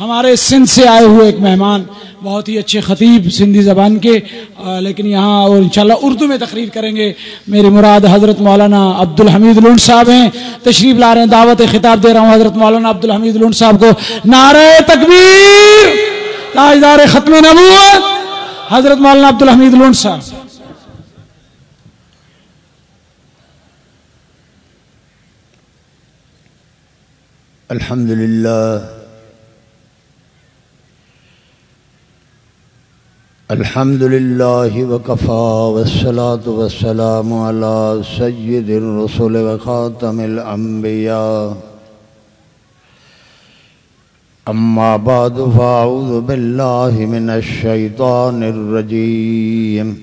ہمارے سندھ سے آئے ہوئے ایک مہمان، بہت ہی اچھے خطیب سندھی زبان کے لیکن یہاں اور انشاءاللہ اردو میں تقریر کریں گے۔ میری مراد حضرت مولانا عبد الحمید لونڈ صاحب ہیں۔ تشریف لا رہے ہیں، دعوت خطاب دے رہا ہوں حضرت مولانا عبد الحمید لونڈ صاحب کو۔ نعرہ تکبیر! تاجدار ختم نبوت! حضرت مولانا عبد الحمید لونڈ صاحب۔ الحمد لله الحمد لله وكفى والصلاة والسلام على سيد الرسل وخاتم الأنبياء. أما بعد، فأعوذ بالله من الشيطان الرجيم.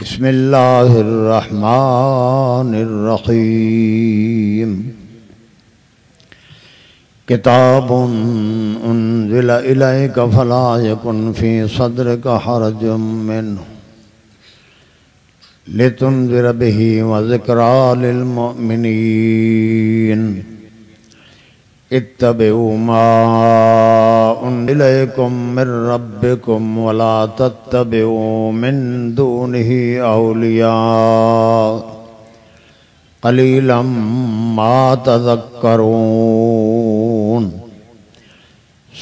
بسم الله الرحمن الرحيم. کتاب انزل الیک فلا یکن فی صدرک حرج منه لتنذر به وذکرى للمؤمنین اتبعوا ما انزل الیکم من ربکم ولا تتبعوا من دونه اولیاء قليلا ما تذكرون.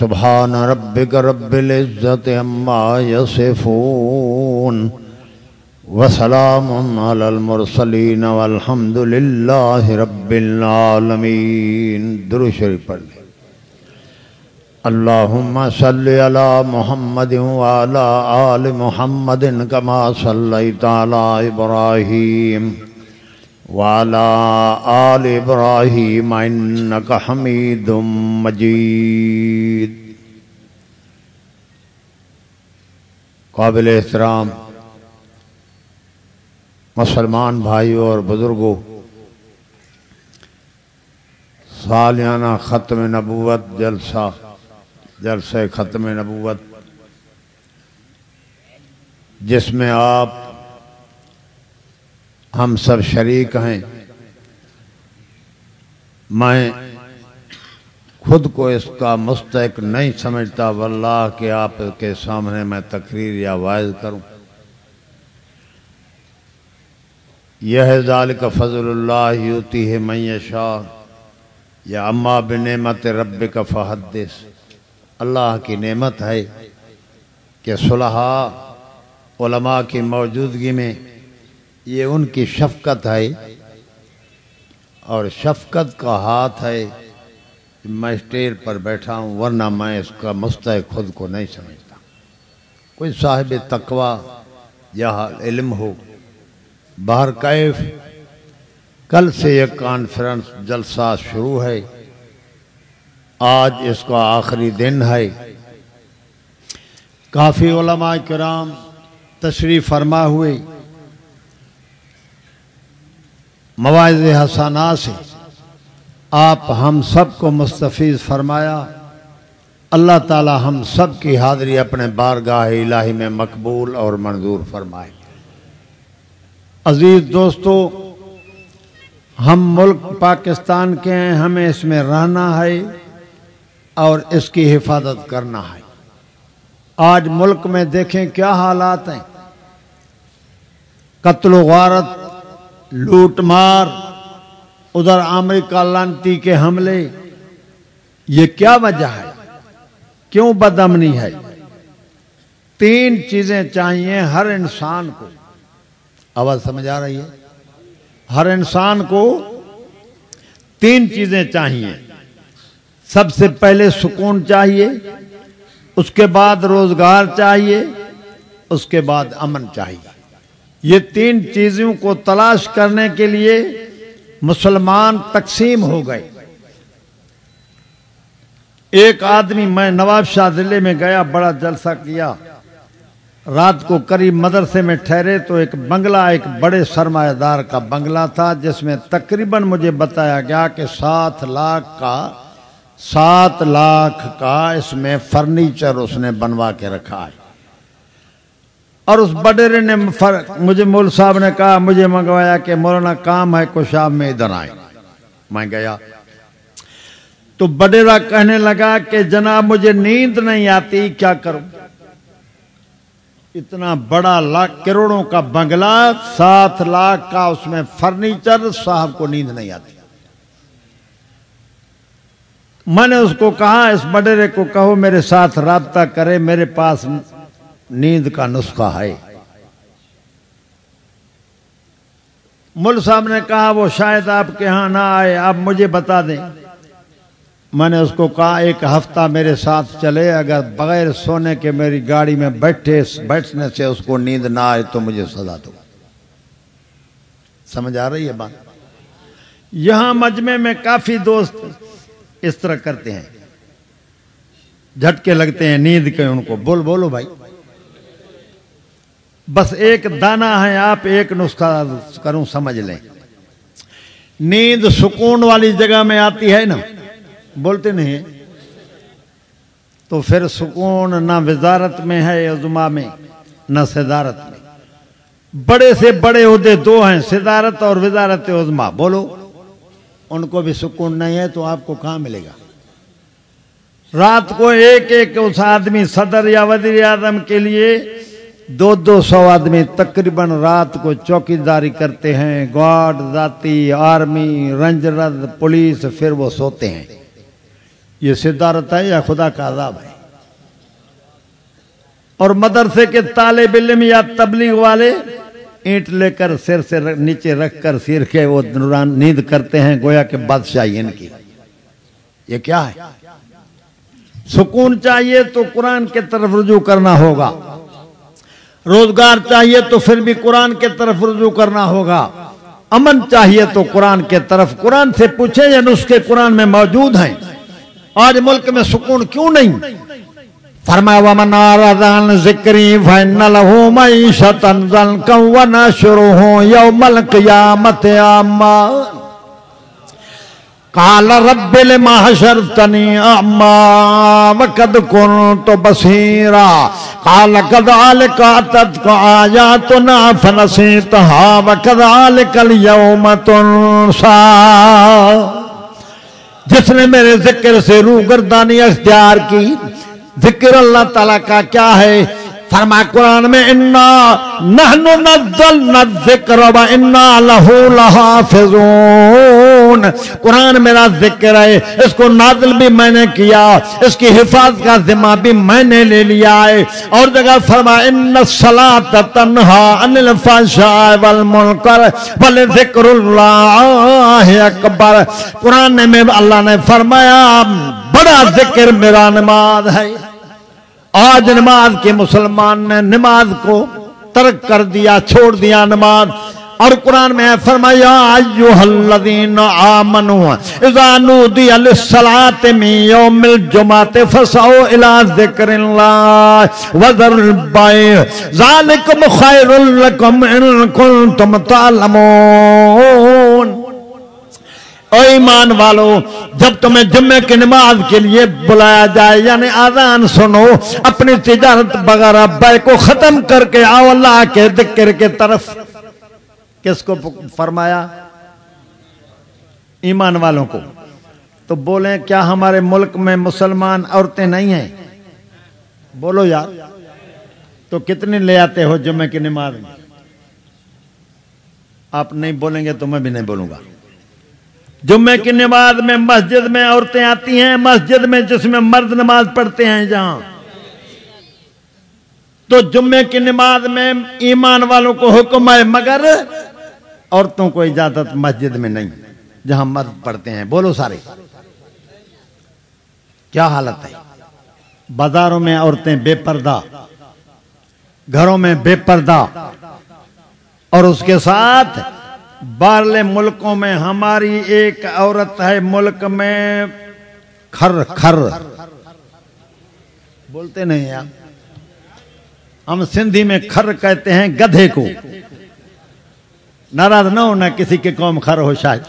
سبحان ربك رب العزة عما يصفون وسلام على المرسلين والحمد لله رب العالمين درو شریف پڑھ لیں اللهم صل على محمد وعلى آل محمد كما صليت على إبراهيم وعلى آل إبراهيم إنك حميد مجيد. قابل احترام مسلمان بھائیوں اور بزرگوں سالیانہ ختم نبوت، جلسہ جلسہ ختم نبوت، جس میں آپ ہم سب شریک ہیں۔ میں خود کو اس کا مستحق نہیں سمجھتا، واللہ کہ آپ کے سامنے میں تقریر یا وائز کروں۔ یہ ذال کا فضل اللہ یوتی ہے میں شاہ یا اما بنعمت رب کا فحدث۔ اللہ کی نعمت ہے کہ صلحہ علماء کی موجودگی میں یہ ان کی شفقت ہے اور شفقت کا ہاتھ ہے میں اسٹیج پر بیٹھا ہوں، ورنہ میں اس کا مستحق خود کو نہیں سمجھتا۔ کوئی صاحب تقوا یا علم ہو باہر کیف کل سے یہ کانفرنس جلسہ شروع ہے۔ آج اس کا آخری دن ہے۔ کافی علماء کرام تشریف فرما ہوئے۔ مواعظ حسانہ سے آپ ہم سب کو مستفیض فرمایا، اللہ تعالی ہم سب کی حاضری اپنے بارگاہ الہی میں مقبول اور منظور فرمائے۔ عزیز دوستو، ہم ملک پاکستان کے ہیں، ہمیں اس میں رہنا ہے اور اس کی حفاظت کرنا ہے۔ آج ملک میں دیکھیں کیا حالات ہیں۔ قتل و غارت لوٹ مار، ادھر امریکہ لانتی کے حملے، یہ کیا وجہ ہے؟ کیوں بدمنی ہے؟ تین چیزیں چاہیے ہر انسان کو۔ آواز سمجھ آ رہی ہے؟ ہر انسان کو تین چیزیں چاہیے۔ سب سے پہلے سکون چاہیے، اس کے بعد روزگار چاہیے، اس کے بعد امن چاہیے۔ یہ تین چیزوں کو تلاش کرنے کے لیے مسلمان تقسیم ہو گئے۔ ایک آدمی میں نواب شاہ ضلع میں گیا، بڑا جلسہ کیا۔ رات کو قریب مدرسے میں ٹھہرے تو ایک بنگلہ، ایک بڑے سرمایہ دار کا بنگلہ تھا، جس میں تقریباً مجھے بتایا گیا کہ سات لاکھ کا، سات لاکھ کا اس میں فرنیچر اس نے بنوا کے رکھا ہے۔ اور اس بڈیرے نے مجھے مول صاحب نے کہا، مجھے منگوایا کہ مولانا کام ہے کچھ آپ میں ادھر آئے۔ میں گیا۔ تو بڈیرا کہنے لگا کہ جناب، مجھے نیند نہیں آتی، کیا کروں؟ اتنا بڑا لاکھ کروڑوں کا بنگلہ، سات لاکھ کا اس میں فرنیچر، صاحب کو نیند نہیں آتی۔ میں نے اس کو کہا، اس بڈیرے کو کہو، میرے ساتھ رابطہ کرے، میرے پاس نیند کا نسخہ ہے۔ مل صاحب نے کہا، وہ شاید آپ کے ہاں نہ آئے، آپ مجھے بتا دیں۔ میں نے اس کو کہا، ایک ہفتہ میرے ساتھ چلے، اگر بغیر سونے کے میری گاڑی میں بیٹھے، بیٹھنے سے اس کو نیند نہ آئے تو مجھے سزا دو۔ سمجھ آ رہی ہے بات؟ یہاں مجمع میں کافی دوست اس طرح کرتے ہیں۔ جھٹکے لگتے ہیں، نیند کے ان کو۔ بول، بولو بھائی۔ بس ایک دانا ہے، آپ ایک نسخہ کروں، سمجھ لیں۔ نیند سکون والی جگہ میں آتی ہے نا، بولتے نہیں۔ تو پھر سکون نہ وزارت میں ہے عظما میں، نہ صدارت میں۔ بڑے سے بڑے عہدے دو ہیں، صدارت اور وزارت عظما بولو، ان کو بھی سکون نہیں ہے تو آپ کو کہاں ملے گا؟ رات کو ایک ایک اس آدمی صدر یا وزیر اعظم کے لیے دو دو سو آدمی تقریباً رات کو چوکی داری کرتے ہیں۔ گارڈ ذاتی، آرمی رنجرد پولیس، پھر وہ سوتے ہیں۔ یہ صدارت ہے یا خدا کا عذاب ہے؟ اور مدرسے کے طالب علم یا تبلیغ والے اینٹ لے کر سر سے نیچے رکھ کر سیر کے وہ نیند کرتے ہیں، گویا کہ بادشاہی ان کی۔ یہ کیا ہے؟ سکون چاہیے تو قرآن کے طرف رجوع کرنا ہوگا۔ روزگار چاہیے تو پھر بھی قرآن کے طرف رجوع کرنا ہوگا۔ امن چاہیے تو قرآن کے طرف۔ قرآن سے پوچھیں یا نسخے قرآن میں موجود ہیں۔ آج ملک میں سکون کیوں نہیں؟ فرمایا، ومن آردان ذکری فین لہو معیشت انزل کون یوم القیامت آما قال رب لما حشرتني اعما وقد كنت بصيرا قال كذلك اتتك اياتنا فنسيتها وكذلك اليوم تنسى. جس نے میرے ذکر سے روح گردانی اختیار کی، ذکر اللہ تعالیٰ کا کیا ہے؟ فرما قرآن میں، انا نحن نزلنا الذکر و انا لہو لحافظون. قرآن میرا ذکر ہے، اس کو نازل بھی میں نے کیا، اس کی حفاظت کا ذمہ بھی میں نے لے لیا ہے۔ اور جگہ فرما ان الصلاۃ تنہا عن الفحشاء والمنکر ولذکر اللہ اکبر۔ قرآن میں اللہ نے فرمایا، بڑا ذکر میرا نماز ہے۔ آج نماز کے مسلمان نے نماز کو ترک کر دیا، چھوڑ دیا نماز۔ اور قرآن میں فرمایا ایوہ الذین آمنوا، اذا نودی للصلاة من یوم الجمعة فسعوا الى ذکر اللہ وذر البیع۔ ذالکم خیر لکم ان کنتم تعلمون۔ او ایمان والو، جب تمہیں جمعے کی نماز کے لیے بلایا جائے یعنی آزان سنو، اپنی تجارت وغیرہ بے کو ختم کر کے آؤ، اللہ کے ذکر کے طرف۔ کس کو فرمایا؟ ایمان والوں کو۔ تو بولیں، کیا ہمارے ملک میں مسلمان عورتیں نہیں ہیں؟ بولو یار۔ تو کتنے لے آتے ہو جمعے کی نماز؟ میں آپ نہیں بولیں گے تو میں بھی نہیں بولوں گا۔ جمعے کی نماز میں مسجد میں عورتیں آتی ہیں، مسجد میں جس میں مرد نماز پڑھتے ہیں جہاں۔ تو جمعے کی نماز میں ایمان والوں کو حکم ہے مگر عورتوں کو اجازت مسجد میں نہیں، جہاں مرد پڑھتے ہیں۔ بولو سارے۔ کیا حالت ہے؟ بازاروں میں عورتیں بے پردہ، گھروں میں بے پردہ، اور اس کے ساتھ بارلے ملکوں میں ہماری ایک عورت ہے، ملک میں کھر کھر۔ بولتے نہیں آپ ہم سندھی میں کھر کہتے ہیں، گدھے کو۔ ناراض نہ ہونا کسی کے قوم کھر ہو شاید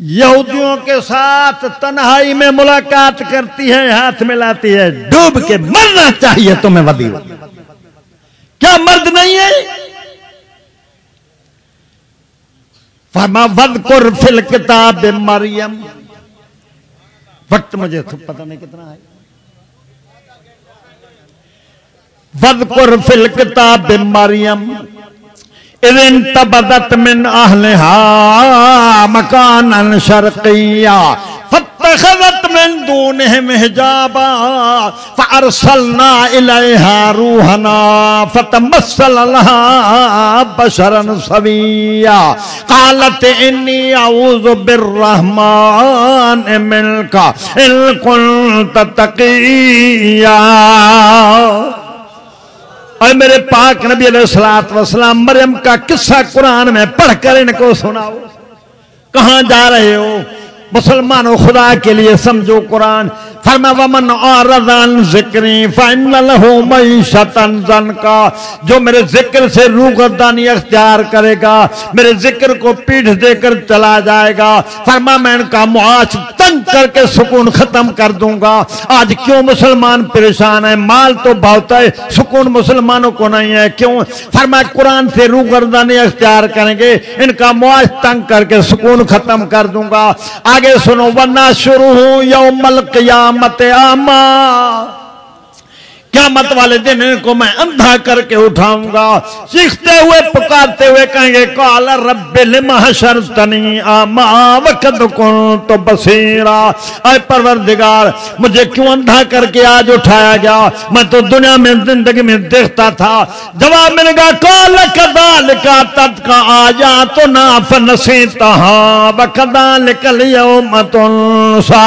یہودیوں کے ساتھ تنہائی میں ملاقات کرتی ہے، ہاتھ ملاتی ہے، ڈوب کے مرنا چاہیے تمہیں ودی کیا مرد نہیں ہے؟ فرما ود فل کتاب مریم وقت مجھے پتہ نہیں کتنا ہے۔ ود کر فل مریم. اذن تبدت من اہلها مکانا شرقیہ. فاتخذت من دونهم حجابا فارسلنا اليها روحنا فتمثل لها بشرا سويا قالت اني اعوذ بالرحمن منك ان كنت اور میرے پاک نبی علیہ السلات وسلام مریم کا قصہ قرآن میں پڑھ کر ان کو سناؤ۔ کہاں جا رہے ہو؟ مسلمانوں، خدا کے لیے سمجھو قرآن۔ فرما ومن اور ذکری فائن زن کا جو میرے ذکر سے روحردانی اختیار کرے گا، میرے ذکر کو پیٹھ دے کر چلا جائے گا۔ فرما میں ان کا معاش تنگ کر کے سکون ختم کر دوں گا۔ آج کیوں مسلمان پریشان ہے مال تو بہت ہے، سکون مسلمانوں کو نہیں ہے۔ کیوں؟ فرما قرآن سے روحردانی اختیار کریں گے۔ ان کا معاش تنگ کر کے سکون ختم کر دوں گا۔ آج آگے سنو ورنہ شروع ہوں یوم القیامت آما قیامت والے دن ان کو میں اندھا کر کے اٹھاؤں گا۔ سیکھتے ہوئے، پکارتے ہوئے کہیں گے کال رب لما شرطنی آما وقت کن تو بصیرا۔ اے پروردگار، مجھے کیوں اندھا کر کے آج اٹھایا گیا؟ میں تو دنیا میں، زندگی میں دیکھتا تھا۔ جواب ملے گا کال کدال کا تت کا آجا تو ناف نسیتا وکدال کل یوم تنسا۔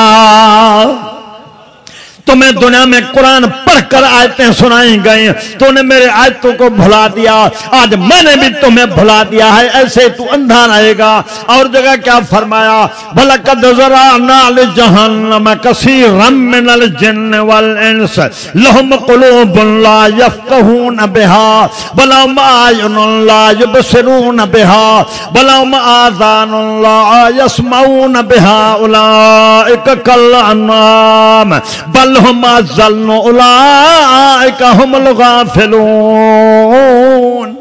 تمہیں دنیا میں قرآن پڑھ کر آیتیں سنائی گئی تو نے میرے آیتوں کو بھلا دیا۔ آج میں نے بھی تمہیں بھلا دیا ہے۔ ایسے تو اندھا رہے گا۔ اور جگہ کیا فرمایا؟ بھلکد ذرا نال جہنم کثیرا من الجن والانس لهم قلوب لا يفقهون بها بلهم اعين لا يبصرون بها بلهم اذان لا يسمعون بها اولئك كالانعام بل ما زلنو اولئك هم الغافلون۔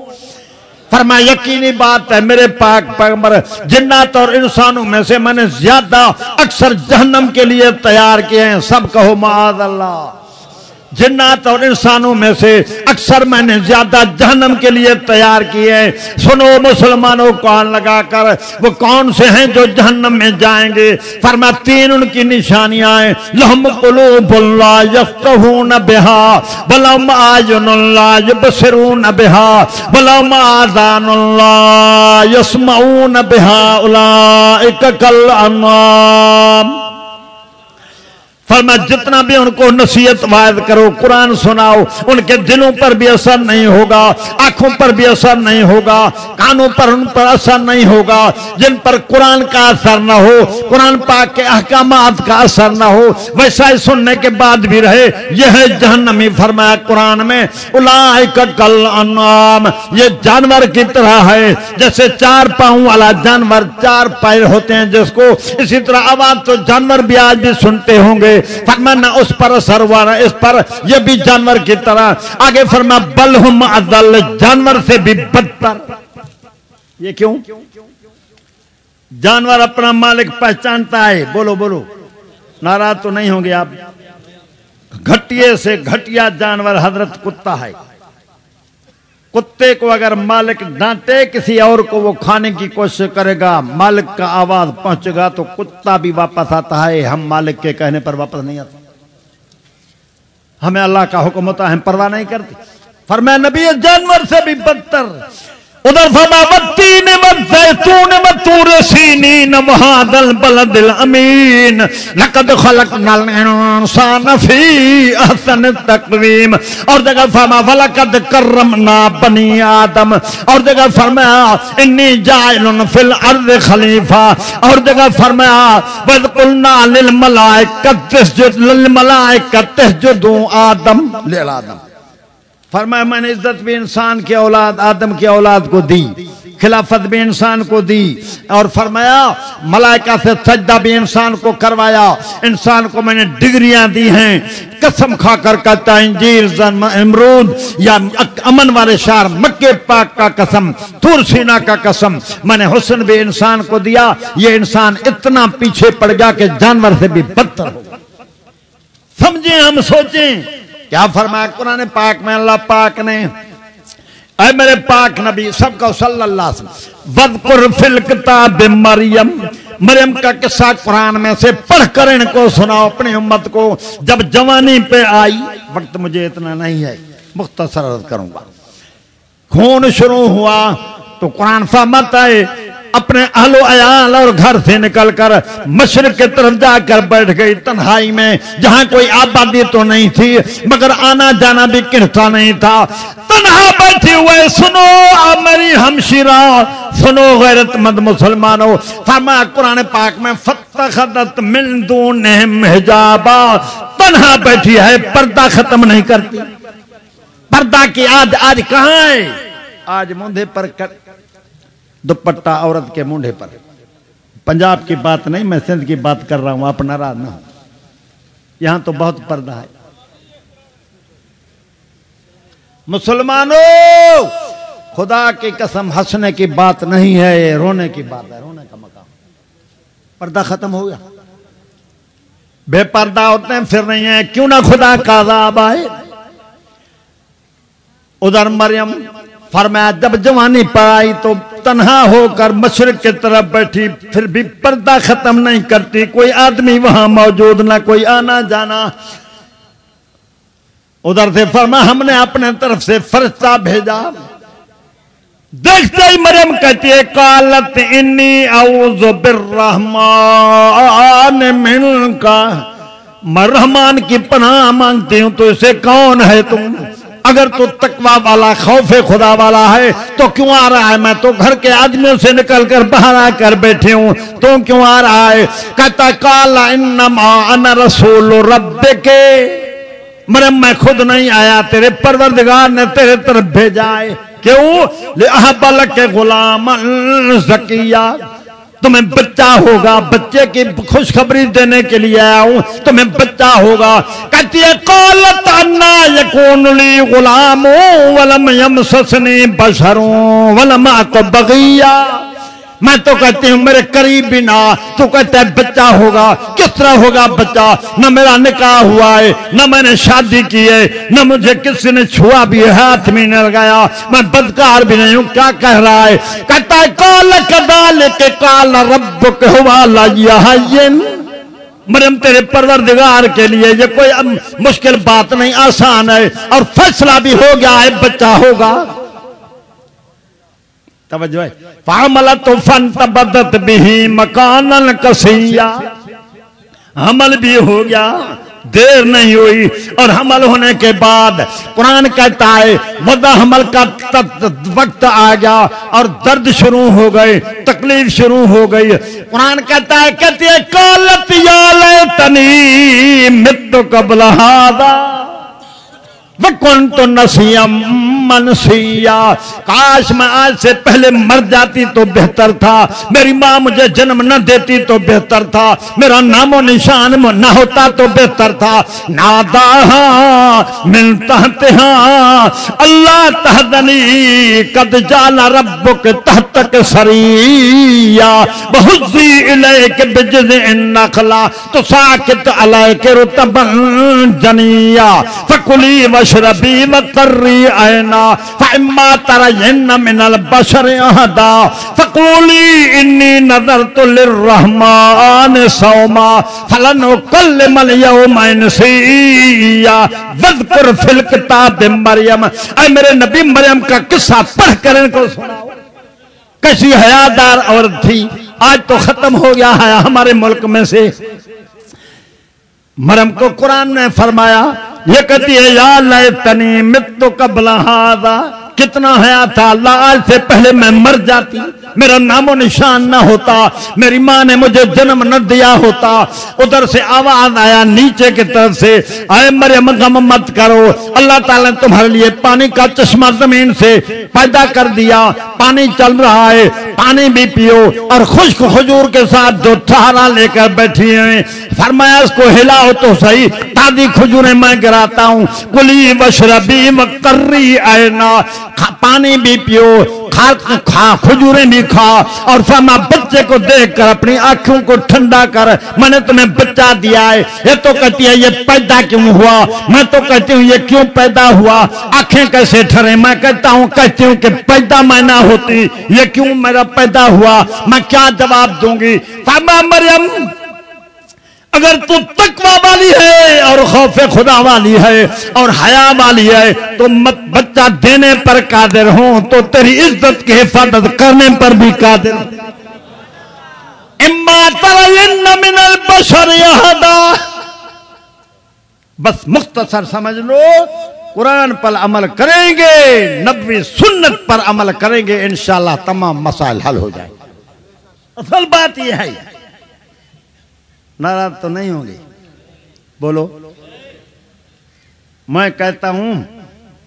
فرما یقینی بات ہے، میرے پاک پیغمبر، جنات اور انسانوں میں سے میں نے زیادہ اکثر جہنم کے لیے تیار کیے ہیں۔ سب کہو معاذ اللہ۔ جنات اور انسانوں میں سے اکثر میں نے زیادہ جہنم کے لیے تیار کیے سنو مسلمانوں کون لگا کر، وہ کون سے ہیں جو جہنم میں جائیں گے؟ فرما تین ان کی نشانیاں ہیں۔ لہم قلوب اللہ یفتہون بہا بلم آجن اللہ یبصرون بہا بلم آذان اللہ یسمعون بہا اولئک کل انام فرما جتنا بھی ان کو نصیحت وائد کرو، قرآن سناؤ، ان کے دلوں پر بھی اثر نہیں ہوگا، آنکھوں پر بھی اثر نہیں ہوگا، کانوں پر ان پر اثر نہیں ہوگا، جن پر قرآن کا اثر نہ ہو، قرآن پاک کے احکامات کا اثر نہ ہو، ویسا ہی سننے کے بعد بھی رہے، یہ ہے جہنمی فرمایا قرآن میں کل انعام، یہ جانور کی طرح ہے، جیسے چار پاؤں والا جانور، چار پیر ہوتے ہیں جس کو، اسی طرح آواز تو جانور بھی آج بھی سنتے ہوں گے فرما نہ اس پر اثر ہوا، نہ اس پر۔ یہ بھی جانور کی طرح۔ آگے فرما بلہم ادل جانور سے بھی بدتر۔ یہ کیوں؟ جانور اپنا مالک پہچانتا ہے۔ بولو بولو۔ ناراض تو نہیں ہوں گے آپ۔ گھٹیے سے گھٹیا جانور حضرت کتا ہے۔ کتے کو اگر مالک ڈانٹے کسی اور کو، وہ کھانے کی کوشش کرے گا، مالک کا آواز پہنچے گا تو کتا بھی واپس آتا ہے، ہم مالک کے کہنے پر واپس نہیں آتا ہمیں اللہ کا حکم ہوتا ہے، ہم پرواہ نہیں کرتے۔ فرمایا، نبی جانور سے بھی بدتر۔ ادھر فرما والتین والزیتون والطور سینین وهذا البلد الامین لقد خلقنا الانسان فی احسن التقویم اور جگہ فرما، ولقد کرمنا بنی آدم۔ اور جگہ فرمایا انی جائل فی الارض خلیفہ۔ اور جگہ فرمایا وذ قلنا للملائکۃ تسجد للملائکۃ تسجدوا آدم۔ للآدم۔ فرمایا، میں نے عزت بھی انسان کی اولاد، آدم کی اولاد کو دی، خلافت بھی انسان کو دی۔ اور فرمایا، ملائکہ سے سجدہ بھی انسان کو کروایا۔ انسان کو میں نے ڈگریاں دی ہیں۔ قسم کھا کر کہتا انجیر امرود یا امن والے شہر، مکے پاک کا قسم تور سینا کا قسم۔ میں نے حسن بھی انسان کو دیا۔ یہ انسان اتنا پیچھے پڑ گیا کہ جانور سے بھی بدتر ہو سمجھیں ہم، سوچیں۔ کیا فرمایا؟ قرآن پاک میں اللہ پاک نے، اے میرے پاک نبی سب کو صلی اللہ علیہ وسلم وذکر فی الکتاب مریم مریم کا قصہ قرآن میں سے پڑھ کر ان کو سناؤ، اپنی امت کو جب جوانی پہ آئی، وقت مجھے اتنا نہیں ہے، مختصر عرض کروں گا۔ خون شروع ہوا تو قرآن فہمت ہے اپنے اہل و عیال اور گھر سے نکل کر مشرق کی طرف جا کر بیٹھ گئی۔ تنہائی میں جہاں کوئی آبادی تو نہیں تھی، مگر آنا جانا بھی کہتا نہیں تھا۔ تنہا بیٹھے ہوئے، سنو میری ہمشیرہ، سنو غیرت مند مسلمانوں، فرمایا قرآن پاک میں فتخدت من دونہم حجابا۔ تنہا بیٹھی ہے، پردہ ختم نہیں کرتی۔ پردہ کی آج آج کہاں ہے؟ آج مندے پر کر دوپٹہ عورت کے مونڈے پر۔ پنجاب کی بات نہیں، میں سندھ کی بات کر رہا ہوں، آپ ناراض نہ ہو یہاں تو بہت پردہ ہے۔ مسلمانوں، خدا کی قسم، ہنسنے کی بات نہیں ہے رونے کی بات ہے، رونے کا مقام۔ پردہ ختم ہو گیا۔ بے پردہ ہوتے ہیں پھر نہیں ہے کیوں نہ خدا کا عذاب آئے؟ ادھر مریم فرمایا، جب جوانی پر تو تنہا ہو کر مشرق کی طرف بیٹھی، پھر بھی پردہ ختم نہیں کرتی، کوئی آدمی وہاں موجود نہ، کوئی آنا جانا۔ ادھر سے فرما، ہم نے اپنے طرف سے فرشتہ بھیجا۔ دیکھتے ہی مریم کہتی ہے کالت انی اعوذ بالرحمن من کا میں رحمان کی پناہ مانگتی ہوں، تو اسے کون ہے تم؟ اگر تو تکوا والا خوف خدا والا ہے، تو کیوں آ رہا ہے؟ میں تو گھر کے آدمیوں سے نکل کر باہر آ کر بیٹھے ہوں۔ تو کیوں آ رہا ہے؟ کہتا کالا انما انا رسول رب کے مرم میں خود نہیں آیا، تیرے پروردگار نے تیرے طرف بھیجا ہے۔ کیوں؟ لے کے غلام زکیہ تمہیں بچہ ہوگا، بچے کی خوشخبری دینے کے لیے آیا ہوں تمہیں بچہ ہوگا۔ کہتی ہے، قالت انا یکون لی غلام ولم یمسسنی بشروں ولم اکو بغیہ۔ میں تو کہتی ہوں، میرے قریب بھی نہ تو کہتا ہے، بچہ ہوگا۔ کس طرح ہوگا بچہ؟ نہ میرا نکاح ہوا ہے، نہ میں نے شادی کی ہے، نہ مجھے کسی نے چھوا بھی ہاتھ میں نہ لگایا۔ میں بدکار بھی نہیں ہوں، کیا کہہ رہا ہے؟ کہتا ہے کال کدال کے کال رب کے ہوا لائن مریم تیرے پروردگار کے لیے یہ کوئی مشکل بات نہیں، آسان ہے اور فیصلہ بھی ہو گیا ہے، بچہ ہوگا۔ توجہ ہے۔ فعملت فانتبدت بھی مکانا کسیا۔ حمل بھی ہو گیا، دیر نہیں ہوئی۔ اور حمل ہونے کے بعد قرآن کہتا ہے، وضع حمل کا وقت آ گیا اور درد شروع ہو گئے، تکلیف شروع ہو گئی۔ قرآن کہتا ہے، کہتی ہے کالت یا لیتنی مت قبل ہادا وکن تو نسیم منسیا کاش میں آج سے پہلے مر جاتی تو بہتر تھا۔ میری ماں مجھے جنم نہ دیتی تو بہتر تھا۔ میرا نام و نشان نہ ہوتا تو بہتر تھا۔ نادا ہاں، ملتا ہاں۔ اللہ تحدنی، قد جالا ربک تحتک سریا بہزی الیک بجز النخلا۔ تو ساکت علیک رتبن جنیا۔ فکلی وشربی وقری اینا، فإما ترين من البشر أحدا، فقولي إني نذرت للرحمن صوما فلن أكلم اليوم إنسيا واذكر في الكتاب مريم۔ اے میرے نبی مریم کا قصہ پڑھ کر ان کو سناؤ۔ کیسی حیادار عورت تھی۔ آج تو ختم ہو گیا ہے ہمارے ملک میں سے۔ مرم کو قرآن نے فرمایا یہ کہتی ہے، یا لیتنی مت قبل ہذا کتنا حیات تھا، اللہ آج سے پہلے میں مر جاتی۔ میرا نام و نشان نہ ہوتا، میری ماں نے مجھے جنم نہ دیا ہوتا۔ ادھر سے آواز آیا، نیچے کی طرف سے اے مریم، غم مت کرو۔ اللہ تعالیٰ نے تمہارے لیے پانی کا چشمہ زمین سے پیدا کر دیا۔ پانی چل رہا ہے، پانی بھی پیو۔ اور خشک خجور کے ساتھ جو ٹھہرا لے کر بیٹھی ہیں، فرمایا، اس کو ہلاؤ تو صحیح۔ تازی کھجوریں میں گراتا ہوں۔ کلی بشربی مکری اینا پانی بھی پیو۔ کھا کھجوریں بھی کھا۔ اور فرما، بچے کو دیکھ کر، اپنی آنکھوں کو ٹھنڈا کر، میں نے تمہیں بچہ دیا ہے۔ یہ تو کہتی ہے، یہ پیدا کیوں ہوا؟ میں تو کہتی ہوں، یہ کیوں پیدا ہوا؟ آنکھیں کیسے ٹھرے میں کہتا ہوں، کہتی ہوں کہ پیدا میں نہ ہوتی، یہ کیوں میرا پیدا ہوا؟ میں کیا جواب دوں گی؟ فرما، مریم اگر تو تکوا والی ہے اور خوف خدا والی ہے اور حیا والی ہے، تو مت بچہ دینے پر قادر ہوں تو تیری عزت کی حفاظت کرنے پر بھی قادر اما ترین من البشر یہدا بس مختصر سمجھ لو، قرآن پر عمل کریں گے، نبوی سنت پر عمل کریں گے، انشاءاللہ تمام مسائل حل ہو جائیں اصل بات یہ ہے ناراض تو نہیں ہوں گے۔ بولو۔ میں کہتا ہوں،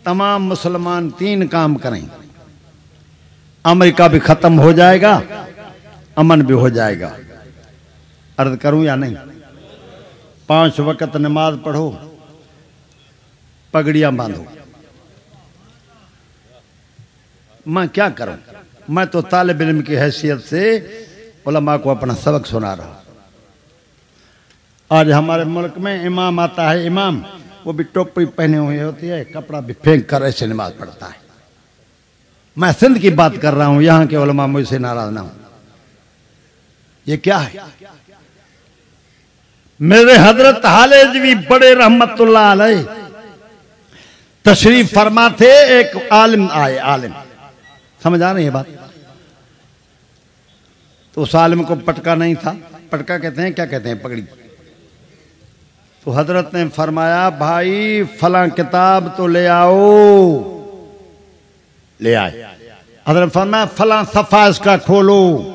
تمام مسلمان تین کام کریں۔ امریکہ بھی ختم ہو جائے گا، امن بھی ہو جائے گا۔ عرض کروں یا نہیں؟ پانچ وقت نماز پڑھو، پگڑیاں باندھو۔ میں کیا کروں؟ میں تو طالب علم کی حیثیت سے علماء کو اپنا سبق سنا رہا آج ہمارے ملک میں امام آتا ہے، امام، وہ بھی ٹوپی پہنے ہوئے ہوتی ہے، کپڑا بھی پھینک کر ایسے نماز پڑھتا ہے۔ میں سندھ کی بات کر رہا ہوں، یہاں کے علماء مجھ سے ناراض نہ ہوں۔ یہ کیا ہے؟ میرے حضرت حالج بھی بڑے رحمت اللہ علیہ تشریف فرما تھے ایک عالم آئے، عالم۔ سمجھ آ رہی ہے بات؟ تو اس عالم کو پٹکا نہیں تھا۔ پٹکا کہتے ہیں، کیا کہتے ہیں؟ پگڑی۔ تو حضرت نے فرمایا، بھائی، فلاں کتاب تو لے آؤ۔ لے آئے۔ حضرت فرمایا، فلاں صفحہ اس کا کھولو۔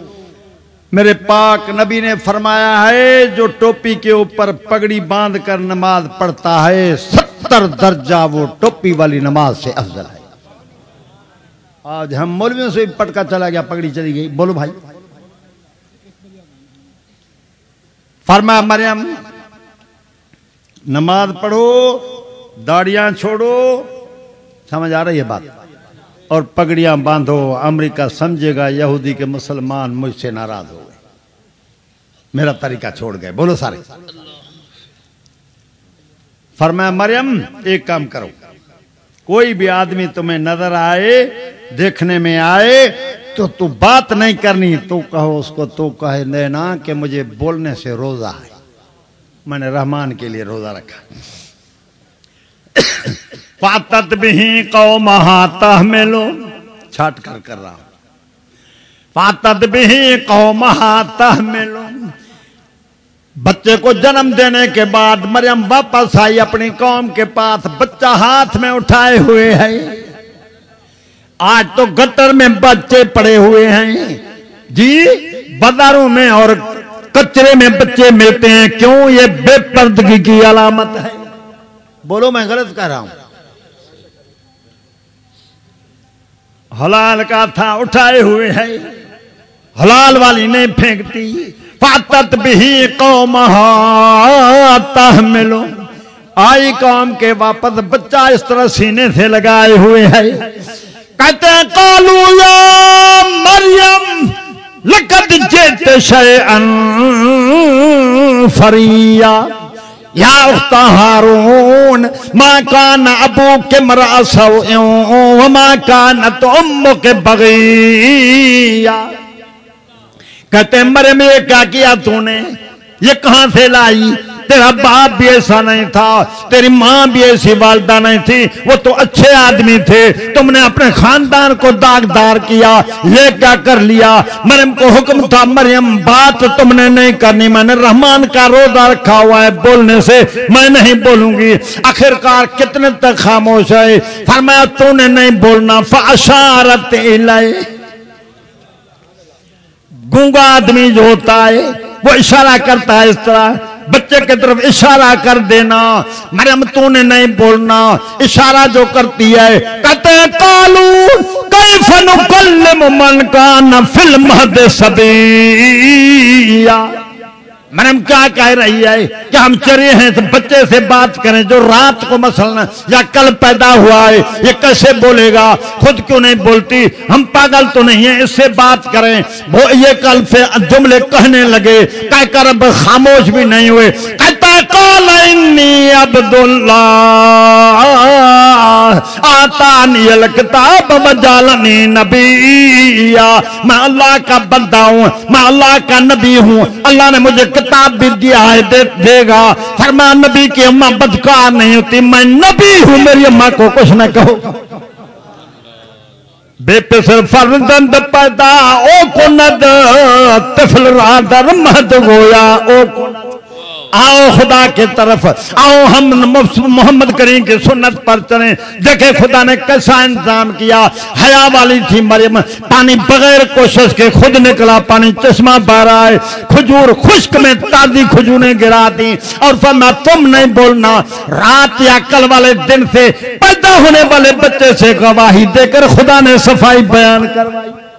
میرے پاک نبی نے فرمایا ہے، جو ٹوپی کے اوپر پگڑی باندھ کر نماز پڑھتا ہے، ستر درجہ وہ ٹوپی والی نماز سے افضل ہے۔ آج ہم مولویوں سے پٹکا چلا گیا، پگڑی چلی گئی۔ بولو بھائی۔ فرمایا، مریم نماز پڑھو، داڑیاں چھوڑو۔ سمجھ آ رہی ہے بات؟ اور پگڑیاں باندھو، امریکہ سمجھے گا، یہودی کے مسلمان مجھ سے ناراض ہو گئے۔ میرا طریقہ چھوڑ گئے۔ بولو سارے۔ فرمایا، مریم، ایک کام کرو۔ کوئی بھی آدمی تمہیں نظر آئے، دیکھنے میں آئے، تو تو بات نہیں کرنی، تو کہو اس کو، تو کہے لینا کہ مجھے بولنے سے روزہ ہے۔ میں نے رحمان کے لیے روزہ رکھا۔ پاتت بھی کو مہاتا میں لو چھٹ کر کر رہا ہوں۔ پاتت بھی کو مہاتا میں لو بچے کو جنم دینے کے بعد مریم واپس آئی اپنی قوم کے پاس بچہ ہاتھ میں اٹھائے ہوئے ہے آج تو گٹر میں بچے پڑے ہوئے ہیں۔ جی بازاروں میں اور کچرے میں بچے ملتے ہیں، کیوں یہ بے پردگی کی علامت ہے؟ بولو میں غلط کہہ رہا ہوں۔ حلال کا تھا، اٹھائے ہوئے ہے حلال والی نہیں پھینکتی۔ فاتت بھی قوم ملو آئی قوم کے واپس بچہ اس طرح سینے سے لگائے ہوئے ہے کہتے ہیں کالو یا مریم لقد جیت شیئن فریا۔ یا اخت ہارون، ما کان ابو کے مرا سو وما کان تو امو کے بغیا۔ کہتے ہیں، مرے میں کیا کیا تو نے؟ یہ کہاں سے لائی؟ تیرا باپ بھی ایسا نہیں تھا، تیری ماں بھی ایسی والدہ نہیں تھی، وہ تو اچھے آدمی تھے۔ تم نے اپنے خاندان کو داغدار کیا، یہ کیا کر لیا؟ مریم کو حکم تھا، مریم، بات تم نے نہیں کرنی، میں نے رحمان کا روزہ رکھا ہوا ہے بولنے سے، میں نہیں بولوں گی۔ آخرکار کتنے تک خاموش ہے؟ فرمایا، تو نے نہیں بولنا، فاشارت الیہ۔ گونگا آدمی جو ہوتا ہے، وہ اشارہ کرتا ہے اس طرح بچے کی طرف اشارہ کر دینا۔ مریم تو نے نہیں بولنا۔ اشارہ جو کرتی ہے، کہتے ہیں کالو کیف نکلم من کان فی المہد سبیا میڈم کیا کہہ رہی ہے کہ ہم چرے ہیں تو بچے سے بات کریں جو رات کو مثلا یا کل پیدا ہوا ہے، یہ کیسے بولے گا؟ خود کیوں نہیں بولتی؟ ہم پاگل تو نہیں ہیں، اس سے بات کریں۔ وہ یہ کل سے جملے کہنے لگے، کہہ کر اب خاموش بھی نہیں ہوئے۔ قال انی عبداللہ آتانی الکتاب وجالنی نبی. میں اللہ کا بندہ ہوں میں اللہ کا نبی ہوں۔ اللہ نے مجھے کتاب بھی دیا ہے دے, دے گا۔ فرما نبی کی اماں بدکار نہیں ہوتی میں نبی ہوں میری اماں کو کچھ نہ کہو۔ بے پسر فرزند پیدا او کند طفل رادر مہد گویا او کند آؤ خدا کے طرف، آؤ ہم محمد کریم کی سنت پر چلیں۔ دیکھے خدا نے کیسا انتظام کیا۔ حیا والی تھی مریم۔ پانی بغیر کوشش کے خود نکلا، پانی چشمہ بارا ہے کھجور خشک میں تازی کھجوریں گرا دی اور فرما تم نہیں بولنا، رات یا کل والے دن سے پیدا ہونے والے بچے سے گواہی دے کر خدا نے صفائی بیان کروائی۔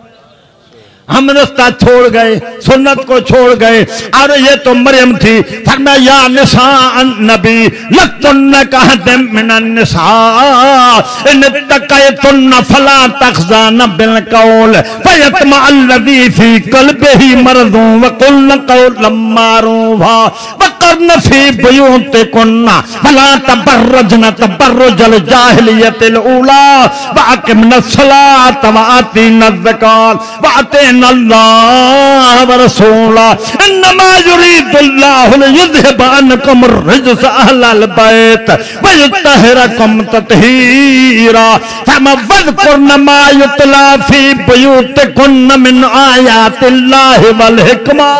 ہم رستہ چھوڑ گئے، سنت کو چھوڑ گئے۔ اور یہ تو مریم تھی۔ فرمایا، یا نساء النبی لتن کہدم من النساء۔ ان تقیتن فلا تخزان بالقول۔ فیتمع الذی فی قلبه مرض وقلن قولا معروفا۔ وقرن فی بیوتکن۔ فلا تبرجن تبرج الجاہلیت الاولا واقمن الصلاة وآتین الزکاة وآتین اللہ ورسولا انما يريد الله ليذهب عنكم الرجس اهل البيت ويطهركم تطهيرا فما واذكرن ما يتلى في بيوتكن من آيات الله والحكمة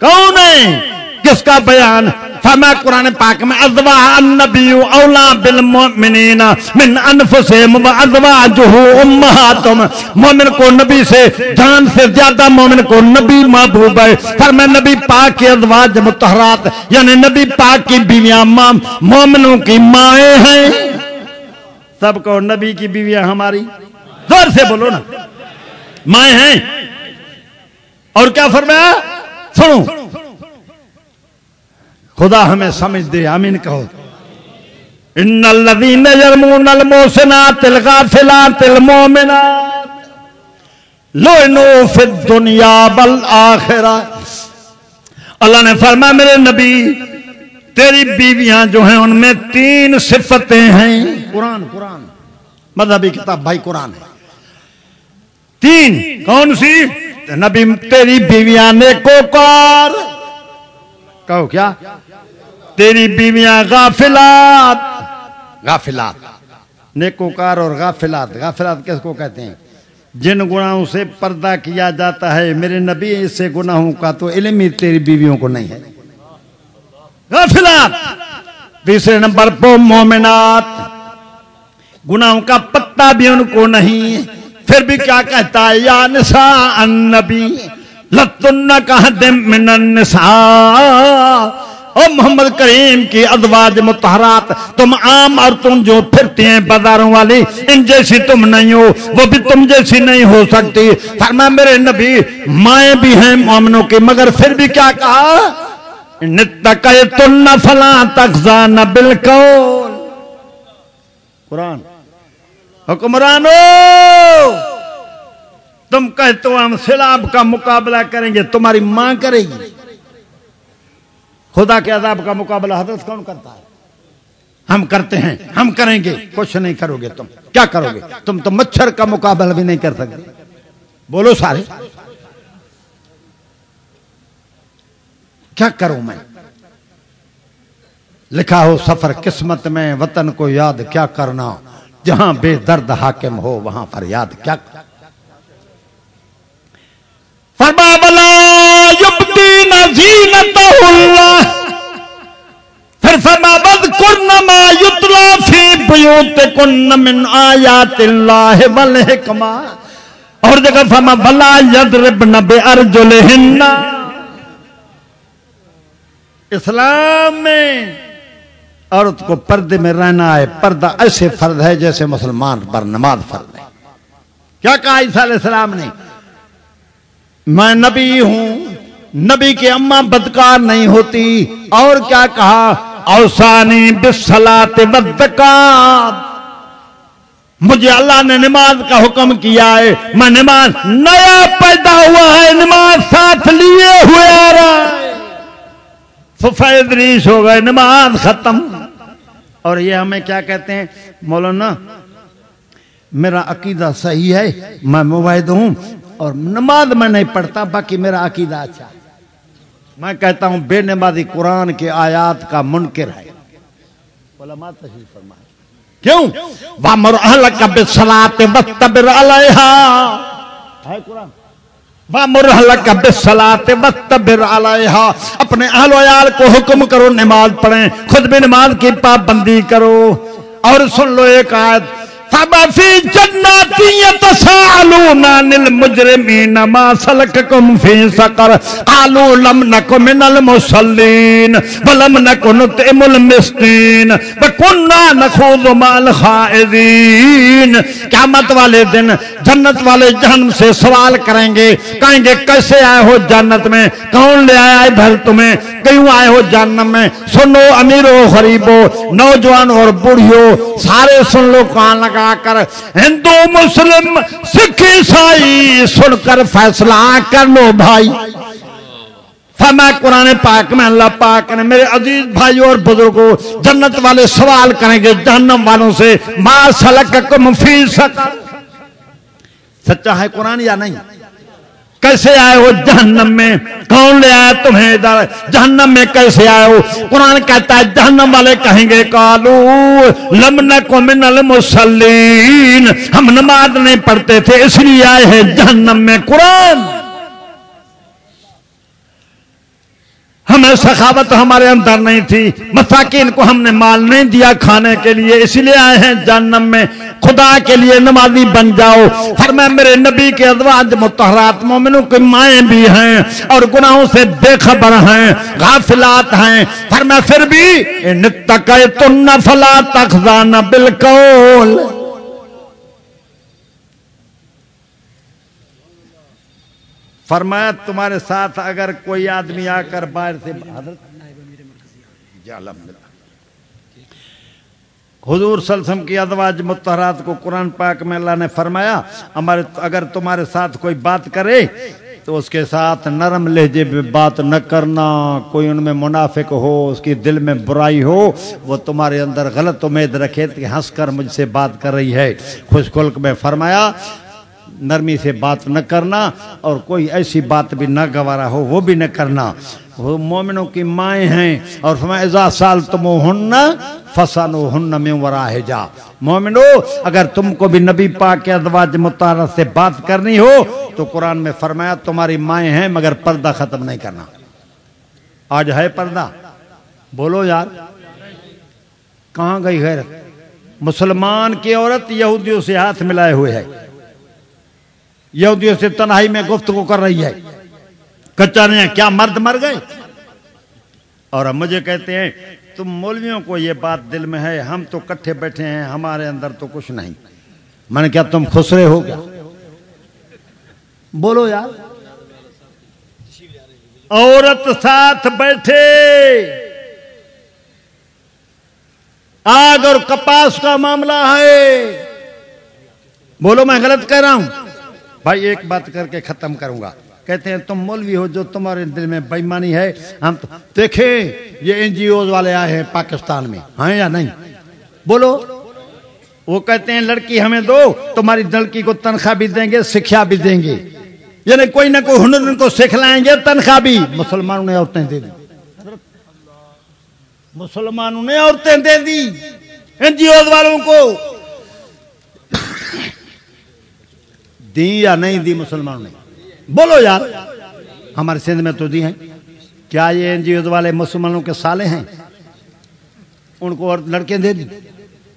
کون ہے کس کا بیان ہے فرما قرآن پاک میں ازوا النبی اولا بالمؤمنین من انفسهم و ازواجه امهاتهم مومن کو نبی سے جان سے زیادہ مومن کو نبی محبوب ہے۔ فرما نبی پاک کی ازواج مطہرات یعنی نبی پاک کی بیویاں مومنوں کی مائیں ہیں۔ سب کو نبی کی بیویاں ہماری۔ زور سے بولو نا۔ مائیں ہیں۔ اور کیا فرمایا؟ سنو۔ خدا ہمیں سمجھ دے، آمین کہو۔ ان الذين يرمون المحسنات الغافلات المؤمنات لعنوا في الدنيا والآخرة اللہ نے فرمایا، میرے نبی، تیری بیویاں جو ہیں، ان میں تین صفتیں ہیں۔ قرآن قرآن۔ مذہبی کتاب، بھائی قرآن ہے۔ تین، کون سی؟ نبی، تیری بیویاں نے کوکار کہو کیا تیری بیویاں غافلات غافلات نیکوکار اور غافلات غافلات کس کو کہتے ہیں جن گناہوں سے پردہ کیا جاتا ہے میرے نبی اس سے گناہوں کا تو علم ہی تیری بیویوں کو نہیں ہے غافلات تیسرے نمبر پو مومنات گناہوں کا پتہ بھی ان کو نہیں پھر بھی کیا کہتا ہے یا نساء النبی لتن کا من النساء۔ او محمد کریم کی ازواج متحرات تم عام اور تم جو پھرتی ہیں بازاروں والی، ان جیسی تم نہیں ہو، وہ بھی تم جیسی نہیں ہو سکتی۔ فرما میرے نبی، مائیں بھی ہیں مومنوں کی مگر پھر بھی کیا کہا؟ نتقیتن فلا تخزان بالقول۔ قرآن، حکمرانو! تم کہتے ہو ہم سیلاب کا مقابلہ کریں گے، تمہاری ماں کرے گی۔ خدا کے عذاب کا مقابلہ حضرت کون کرتا ہے؟ ہم کرتے ہیں، ہم کریں گے۔ کچھ نہیں کرو گے تم۔ کیا کرو گے؟ تم تو مچھر کا مقابلہ بھی نہیں کر سکتے۔ بولو سارے۔ کیا کروں میں؟ لکھا ہو، سفر قسمت میں وطن کو یاد کیا کرنا۔ جہاں بے درد حاکم ہو، وہاں پر یاد کیا۔ فرما بلا یبدین زینتہ اللہ پھر فرما بد کرن ما یتلا فی بیوت کن من آیات اللہ والحکمہ۔ اور جگہ فرما بلا یدربن بے ارجلہن اسلام میں عورت کو پردے میں رہنا ہے، پردہ ایسے فرد ہے جیسے مسلمان پر نماز فرد ہے۔ کیا کہا عیسیٰ علیہ السلام نے؟ میں نبی ہوں، نبی کی اما بدکار نہیں ہوتی۔ اور کیا کہا؟ اوسانی بسلاتے بدکار مجھے اللہ نے نماز کا حکم کیا ہے۔ میں نماز نیا پیدا ہوا ہے، نماز ساتھ لیے ہوئے آ رہا ہے۔ سفید ریش ہو گئے، نماز ختم۔ اور یہ ہمیں کیا کہتے ہیں؟ مولانا، میرا عقیدہ صحیح ہے، میں مباحد ہوں۔ اور نماز میں نہیں پڑھتا، باقی میرا عقیدہ اچھا میں کہتا ہوں، بے نمازی قرآن کے آیات کا منکر ہے۔ علماء تشریف فرمائے۔ کیوں؟ وامر اہلک بالصلاۃ واستبر علیہا۔ ہے قرآن؟ وامر اہلک بالصلاۃ علیہا۔ اپنے اہل و عیال کو حکم کرو، نماز پڑھیں۔ خود بھی نماز کی پابندی کرو۔ اور سن لو ایک آیت۔ اب فی جنات يتساءلون عن المجرمين ما سلككم في سقر۔ قالوا لم نكن من المصلين ولم نكن نطعم المسكين وكنا نخوض مع الخائضين قیامت والے دن جنت والے جہنم سے سوال کریں گے، کہیں گے، کیسے آئے ہو جنت میں؟ کون لے آیا ہے بھر تمہیں؟ کیوں آئے ہو جہنم میں؟ سنو امیرو، غریبو، نوجوان اور بوڑھیو، سارے سن لو، کان لگا کر، ہندو، مسلم سکھ عیسائی سن کر فیصلہ کر لو بھائی۔ میں قرآن پاک میں اللہ پاک نے میرے عزیز بھائی اور بزرگوں، جنت والے سوال کریں گے، جہنم والوں سے، ما سلک فی سک سچا ہے قرآن یا نہیں؟ کیسے آئے ہو جہنم میں؟ کون لے آیا تمہیں ادھر جہنم میں کیسے آئے ہو؟ قرآن کہتا ہے، جہنم والے کہیں گے کالو لمن کو من المسلین ہم نماز نہیں پڑھتے تھے، اس لیے آئے ہیں جہنم میں۔ قرآن! ہمیں سخاوت ہمارے اندر نہیں تھی، مساکین کو ہم نے مال نہیں دیا کھانے کے لیے، اس لیے آئے ہیں جہنم میں۔ خدا کے لیے نمازی بن جاؤ۔ فرمایا، میرے نبی کے ازواج متحرات، مومنوں کی مائیں بھی ہیں اور گناہوں سے بے خبر ہیں، غافلات ہیں۔ فرمایا، پھر بھی نتقیتن فلا تخزان بالقول۔ فرمایا، تمہارے ساتھ اگر کوئی آدمی آ کر باہر سے حضرت جی، حضور صلی اللہ علیہ وسلم کی ادواج متحرات کو قرآن پاک میں اللہ نے فرمایا، ہمارے اگر تمہارے ساتھ کوئی بات کرے تو اس کے ساتھ نرم لہجے پہ بات نہ کرنا، کوئی ان میں منافق ہو، اس کی دل میں برائی ہو، وہ تمہارے اندر غلط امید رکھے کہ ہنس کر مجھ سے بات کر رہی ہے۔ خوش خلق میں فرمایا، نرمی سے بات نہ کرنا اور کوئی ایسی بات بھی نہ گوارا ہو، وہ بھی نہ کرنا۔ وہ مومنوں کی مائیں ہیں اور فرمایا سال تم ہن فسن ہن میں ورا ہے جا مومنو، اگر تم کو بھی نبی پاک کے ادواج متعارف سے بات کرنی ہو، تو قرآن میں فرمایا، تمہاری مائیں ہیں مگر پردہ ختم نہیں کرنا۔ آج ہے پردہ۔ بولو یار، کہاں گئی غیرت؟ مسلمان کی عورت یہودیوں سے ہاتھ ملائے ہوئے ہے۔ یہودیوں سے تنہائی میں گفتگو کر رہی ہے۔ کچا نہیں کیا مرد مر گئے؟ اور مجھے کہتے ہیں، تم مولویوں کو یہ بات دل میں ہے، ہم تو کٹھے بیٹھے ہیں، ہمارے اندر تو کچھ نہیں۔ میں نے کیا تم خسرے ہو گیا۔ بولو یار۔ عورت ساتھ بیٹھے۔ آگ اور کپاس کا معاملہ ہے۔ بولو، میں غلط کہہ رہا ہوں۔ بھائی، ایک بات کر کے ختم کروں گا۔ کہتے ہیں، تم مولوی ہو جو تمہارے دل میں بےمانی ہے. ہم دیکھیں، یہ این جی اوز والے آئے ہیں پاکستان میں. ہیں یا نہیں؟ بولو۔ وہ کہتے ہیں، لڑکی ہمیں دو، تمہاری لڑکی کو تنخواہ بھی دیں گے، سکھیا بھی دیں گے. یعنی کوئی نہ کوئی ہنر ان کو سکھ لائیں گے، تنخواہ بھی۔ مسلمانوں نے عورتیں دے دی۔ مسلمانوں نے عورتیں دے دی۔ این جی اوز والوں کو۔ دی یا نہیں دی مسلمانوں نے؟ بولو یار۔ ہمارے سندھ میں تو دی ہیں۔ کیا یہ این جی اوز والے مسلمانوں کے سالے ہیں؟ ان کو اور لڑکے دے دی۔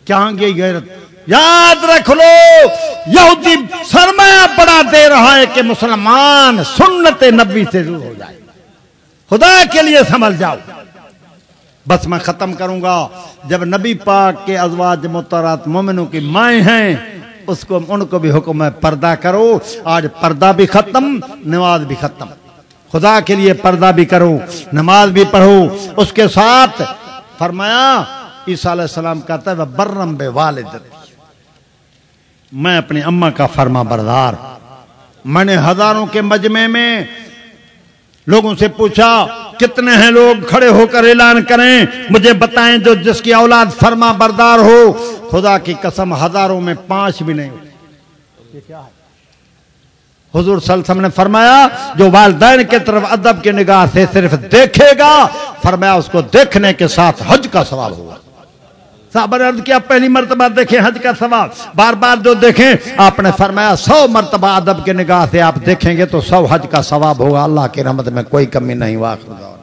کیا گئی غیرت؟ یاد رکھ لو، یہودی سرمایہ بڑا دے رہا ہے کہ مسلمان سنت نبی سے دور ہو جائے۔ خدا کے لیے سمجھ جاؤ۔ بس میں ختم کروں گا۔ جب نبی پاک کے ازواج مترات مومنوں کی مائیں ہیں اس کو ان کو بھی حکم ہے، پردہ کرو۔ آج پردہ بھی ختم، نماز بھی ختم۔ خدا کے لیے پردہ بھی کرو، نماز بھی پڑھو۔ اس کے ساتھ فرمایا، عیسیٰ علیہ السلام کہتا ہے برم بے والد۔ میں اپنی اما کا فرما بردار میں نے ہزاروں کے مجمع میں لوگوں سے پوچھا، کتنے ہیں لوگ کھڑے ہو کر اعلان کریں؟ مجھے بتائیں جو جس کی اولاد فرما بردار ہو۔ خدا کی قسم ہزاروں میں پانچ بھی نہیں۔ حضور صلی اللہ علیہ وسلم نے فرمایا، جو والدین کے طرف ادب کی نگاہ سے صرف دیکھے گا، فرمایا اس کو دیکھنے کے ساتھ حج کا سوال ہوگا۔ صحابہ نے عرض کیا، پہلی مرتبہ دیکھیں حج کا ثواب بار بار جو دیکھیں، آپ نے فرمایا سو مرتبہ ادب کے نگاہ سے آپ دیکھیں گے تو سو حج کا ثواب ہوگا۔ اللہ کی رحمت میں کوئی کمی نہیں واقع